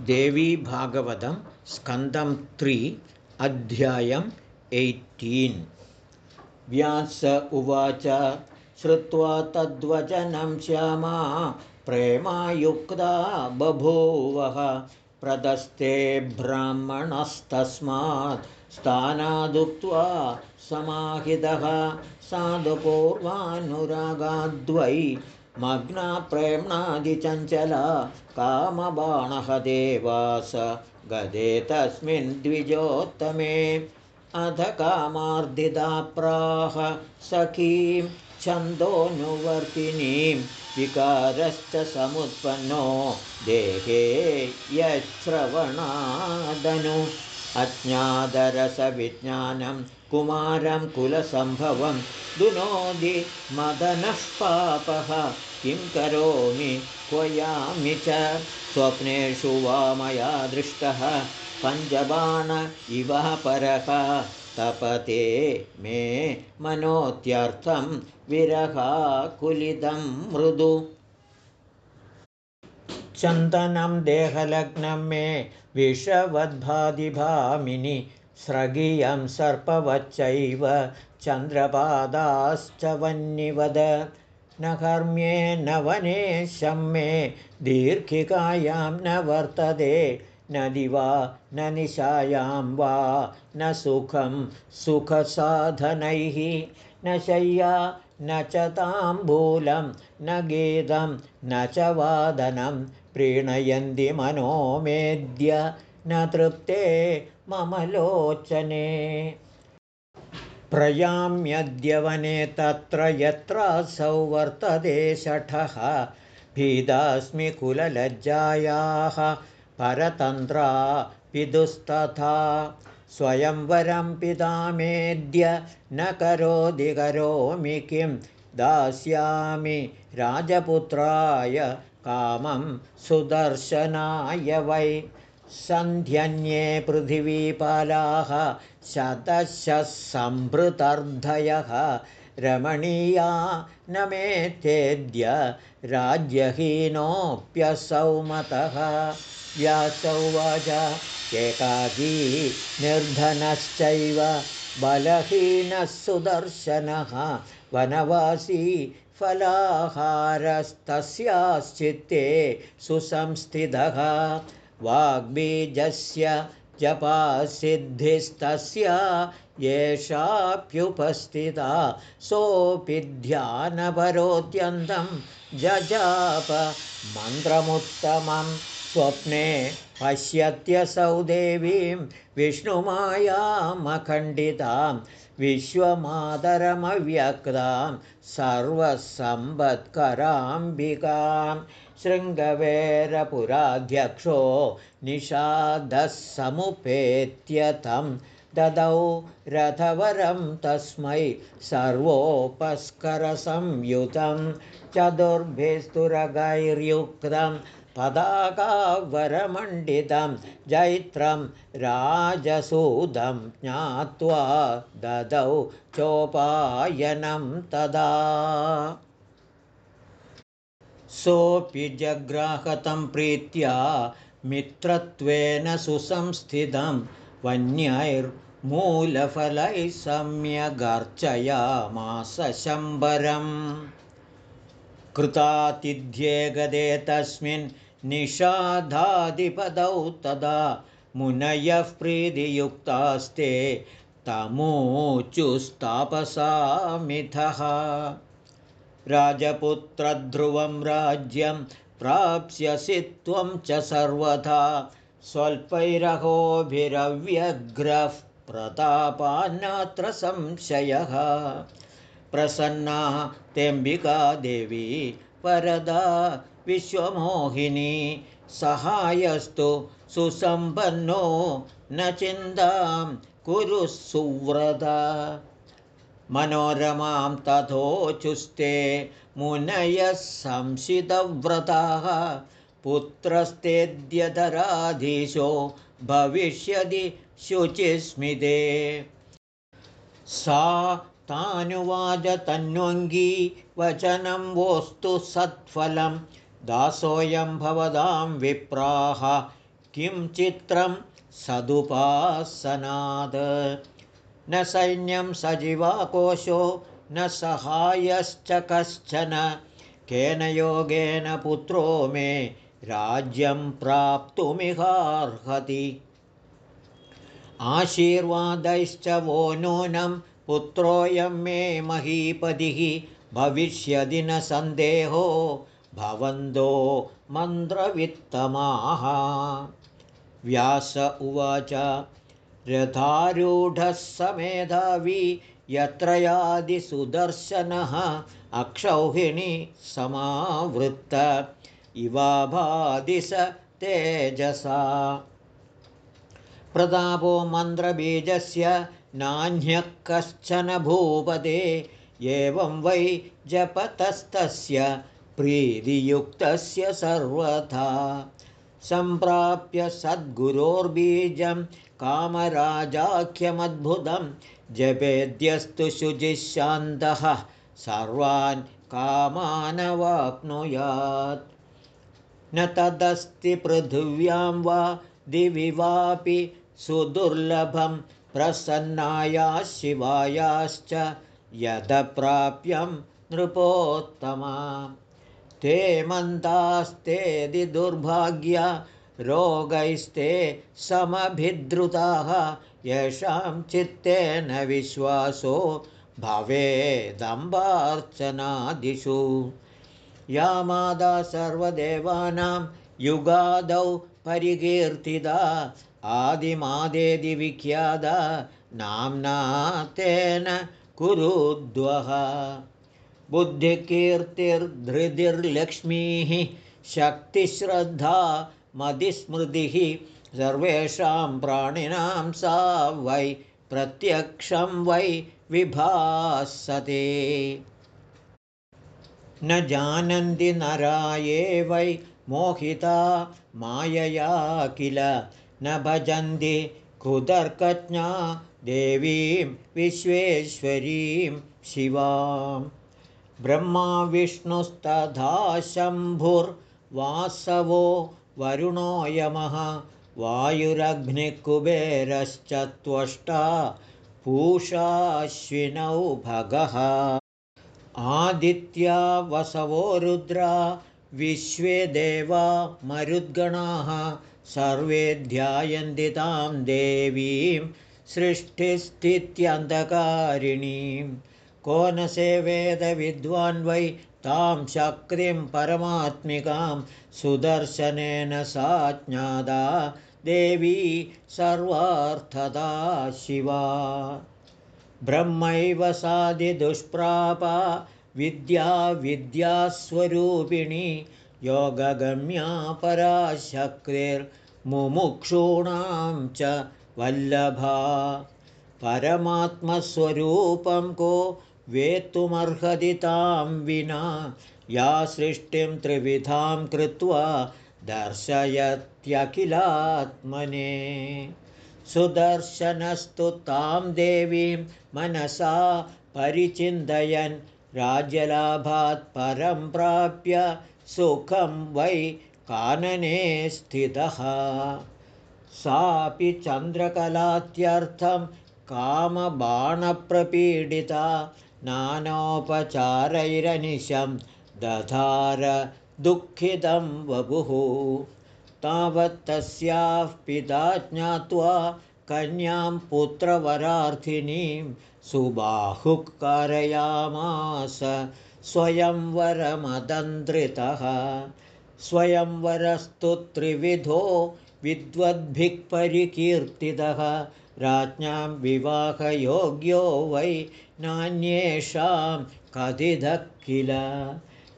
देवीभागवतं स्कन्दं त्रि अध्यायम् eighteen. Vyasa उवाच श्रुत्वा तद्वचनं श्यामा प्रेमायुक्ता बभूवः। प्रदस्ते ब्राह्मणस्तस्मात् स्थानादुक्त्वा समाहितः। साधुपूर्वानुरागाद्वै मग्ना प्रेम्णादिचञ्चला कामबाणः देवास गदे तस्मिन् द्विजोत्तमे अध कामार्दिदा प्राह सखीं छन्दोऽनुवर्तिनीं विकारश्च समुत्पन्नो देहे यश्रवणादनु अज्ञादरसविज्ञानं कुमारं कुलसम्भवं दुनोदि मदनः पापः किं करोमि? क्वयामि च। स्वप्नेषु वा मया दृष्टः। पञ्चबाण इव परः। तपते मे मनोत्यर्थं विरहाकुलिदं मृदु। चन्दनं देहलग्नं मे विषवद्भादिभामिनि। स्रगियं सर्पवच्चैव चन्द्रपादाश्च वह्निवद न कर्म्ये न वने शम्मे दीर्घिकायां न वर्तते न दिवा न निशायां वा न सुखं सुखसाधनैः न शय्या न च ताम्बूलं न गीतं न च वादनं प्रीणयन्ति मनोमेद्य न तृप्ते मम लोचने प्रयाम्यद्यवने तत्र यत्रासौ वर्तते शठः भीदास्मि कुललज्जायाः परतन्त्रा पितुस्तथा। स्वयंवरं पितामेद्य न करोति करोमि किं? दास्यामि राजपुत्राय कामं सुदर्शनाय वै। सन्ध्यन्ये पृथिवीपालाः शतशः सम्भृतर्धयः रमणीया न मेत्येद्य राज्यहीनोऽप्यसौ मतः व्यासौ वाच एकाकी निर्धनश्चैव बलहीनः सुदर्शनः वनवासी फलाहारस्तस्याश्चित्ते सुसंस्थितः। वाग्बीजस्य जपासिद्धिस्तस्य येषाप्युपस्थिता सोऽपि ध्यानपरोऽत्यन्तं जजाप मन्त्रमुत्तमं स्वप्ने पश्यत्यसौ देवीं विष्णुमायामखण्डितां विश्वमातरमव्यक्तां सर्वसम्पत्कराम्बिकां शृङ्गवेरपुराध्यक्षो निषादः समुपेत्य तं ददौ रथवरं तस्मै सर्वोपस्करसंयुतं चतुर्भिस्तुरगैर्युक्तं पदाकावरमण्डितं जैत्रं राजसूदं ज्ञात्वा ददौ चोपायनं तदा। सोऽपि जग्राहतं प्रीत्या मित्रत्वेन सुसंस्थितं वन्यैर्मूलफलैः सम्यगर्चयामासशम्बरम् कृतातिथ्ये गदे तस्मिन् निषाधाधिपदौ तदा मुनयः प्रीतियुक्तास्ते तमूचुस्तापसामिथः। राजपुत्रध्रुवं राज्यं प्राप्स्यसि त्वं च सर्वथा स्वल्पैरहोभिरव्यग्रः प्रतापान्नात्र संशयः प्रसन्ना तेऽम्बिका देवी वरदा विश्वमोहिनी सहायस्तु सुसम्पन्नो न चिन्तां कुरु सुव्रता। मनोरमां तथोचुस्ते मुनयः संशितव्रताः पुत्रस्तेद्यधराधीशो भविष्यति शुचिस्मिते। सा तानुवाच तन्वङ्गी वचनं वोस्तु सत्फलं दासोऽयं भवदां विप्राः किं चित्रं सदुपासनाद न सैन्यं सजीवाकोशो न सहायश्च कश्चन केन योगेन पुत्रो मे राज्यं प्राप्तुमिहार्हति आशीर्वादैश्च वो नूनं पुत्रोऽयं मे महीपतिः भविष्यदि न सन्देहो भवन्तो मन्त्रवित्तमाः। व्यास उवाच रथारूढः समेधावी यत्र यादिसुदर्शनः अक्षौहिणी समावृत्त इवाभादिश तेजसा। प्रतापो मन्त्रबीजस्य नान्यः कश्चन भूपदे एवं वै जपतस्तस्य प्रीतियुक्तस्य सर्वथा। सम्प्राप्य सद्गुरोर्बीजं कामराजाख्यमद्भुतं जपेद्यस्तु शुचिशान्तः सर्वान् कामानवाप्नुयात्। न तदस्ति पृथिव्यां वा दिवि वापि सुदुर्लभं प्रसन्नाया शिवायाश्च यदप्राप्यं नृपोत्तमा। ते मन्तास्तेदि दुर्भाग्या रोगैस्ते समभिद्रुताः येषां चित्तेन विश्वासो भवेदम्बार्चनादिषु। या मादा सर्वदेवानां युगादौ परिकीर्तिदा आदिमादेदिविख्यादा नाम्ना तेन कुरुद्वः बुद्धिकीर्तिर्धृतिर्लक्ष्मीः शक्तिश्रद्धा मदिस्मृतिः सर्वेषां प्राणिनां सा वै प्रत्यक्षं वै विभासते न जानन्ति नराये वै मोहिता मायया किल? न भजन्ति कुतर्कज्ञा देवीं विश्वेश्वरीं शिवां ब्रह्मा विष्णुस्तथा शम्भुर्वासवो वरुणो यमः वायुरग्निकुबेरश्च त्वष्टा पूषाश्विनौ भगः। आदित्या वसवो रुद्रा विश्वे देवा मरुद्गणाः सर्वे ध्यायन्ति तां देवीं सृष्टिस्थित्यन्धकारिणीं। को न सेवेदविद्वान् वै तां शक्तिं परमात्मिकां सुदर्शनेन सा ज्ञादा देवी सर्वार्थदा शिवा। ब्रह्मैव साधिदुष्प्रापा विद्या विद्यास्वरूपिणी योगगम्या पराशक्तिर्मुमुक्षूणां च वल्लभा। परमात्मस्वरूपं को वेत्तुमर्हति तां विना या सृष्टिं त्रिविधां कृत्वा दर्शयत्यखिलात्मने। सुदर्शनस्तु तां देवीं मनसा परिचिन्तयन् राज्यलाभात् परं प्राप्य सुखं वै कानने स्थितः। सापि चन्द्रकलात्यर्थं कामबाणप्रपीडिता नानोपचारैरनिशं दधार दुःखितं वपुः। तावत् तस्याः पिता ज्ञात्वा कन्यां पुत्रवरार्थिनीं सुबाहुः कारयामास स्वयंवरमदन्त्रितः स्वयंवरस्तु त्रिविधो विद्वद्भिः परिकीर्तितः राज्ञां विवाहयोग्यो वै नान्येषां कथितः किल।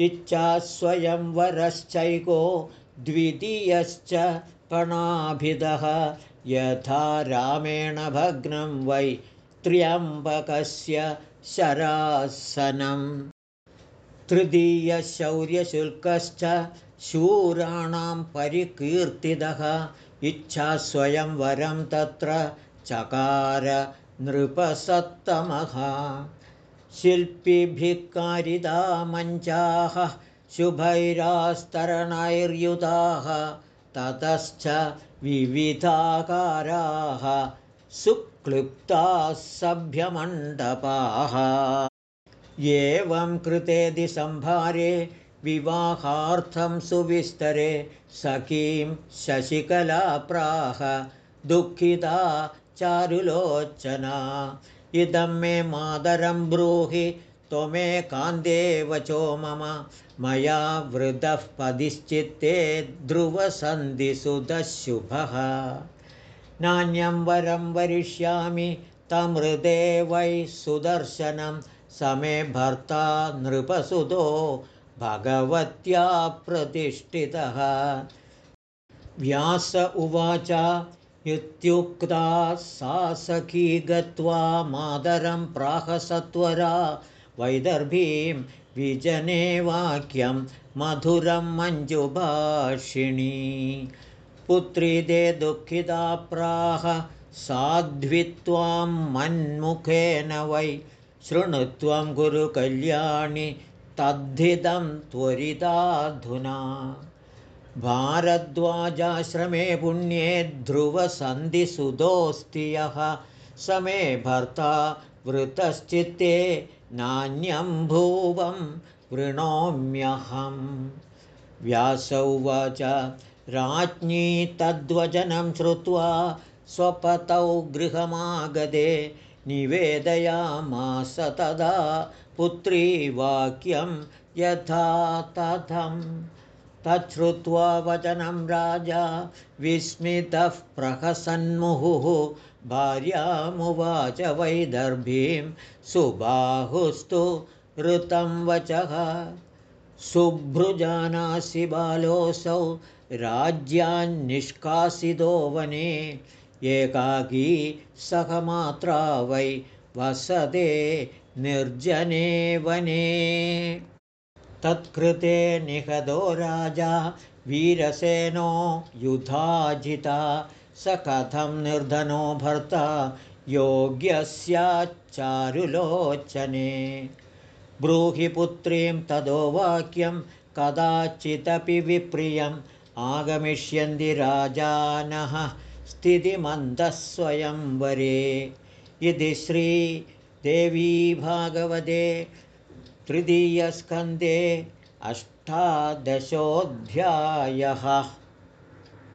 इच्छा स्वयंवरश्चैको द्वितीयश्च पणाभिदः यथा रामेण भग्नं वै त्र्यम्बकस्य शरासनं तृतीयशौर्यशुल्कश्च शूराणां परिकीर्तितः इच्छा स्वयंवरं तत्र चकार नृपसत्तमः। शिल्पिभिः कारिदा मञ्चाः शुभैरास्तरणैर्युताः ततश्च विविधाकाराः सुक्लृप्ताः सभ्यमण्डपाः। एवं कृतेदि सम्भारे विवाहार्थं सुविस्तरे सखीं शशिकला प्राह दुःखिता चारुलोचना। इदं मे मादरं ब्रूहि त्वमेकान्ते वचो मम। मया वृतः पदिश्चित्ते ध्रुवसन्धिसुधशुभः। नान्यं वरं वरिष्यामि तमृदे वै सुदर्शनं। समे भर्ता नृपसुतो भगवत्या प्रतिष्ठितः। व्यास उवाच इत्युक्ता सा सखी गत्वा मादरं प्राहसत्वरा वैदर्भीं विजने वाक्यं मधुरं मञ्जुभाषिणी। पुत्री ते दुःखिता प्राह साध्वित्वां मन्मुखेन वै। शृणुत्वं गुरुकल्याणि तद्धितं त्वरिताधुना भारद्वाजाश्रमे पुण्ये ध्रुवसन्धिसुधोऽस्ति यः। स मे भर्ता वृतश्चित्ते नान्यं भुवं वृणोम्यहं व्यासौ उवाच राज्ञी तद्वचनं श्रुत्वा स्वपतौ गृहमागदे निवेदयामास तदा पुत्री वाक्यं यथा तथं तच्छ्रुत्वा वचनं राजा विस्मितः प्रहसन्मुहुः भार्यामुवाच वैदर्भीं सुबाहुस्तु ऋतं वचः। शुभ्रुजानासि बालोऽसौ राज्यान्निष्कासितो वने एकाकी सहमात्रा वै वसते निर्जने वने। तत्कृते निहदो राजा वीरसेनो युधाजिता स कथं निर्धनो भर्ता योग्यस्याच्चारुलोचने। ब्रूहि पुत्रीं तदो वाक्यं कदाचिदपि विप्रियम् आगमिष्यन्ति राजानः स्थितिमन्तः स्वयंवरे इति श्रीदेवी भागवते तृतीयस्कन्धे अष्टादशोऽध्यायः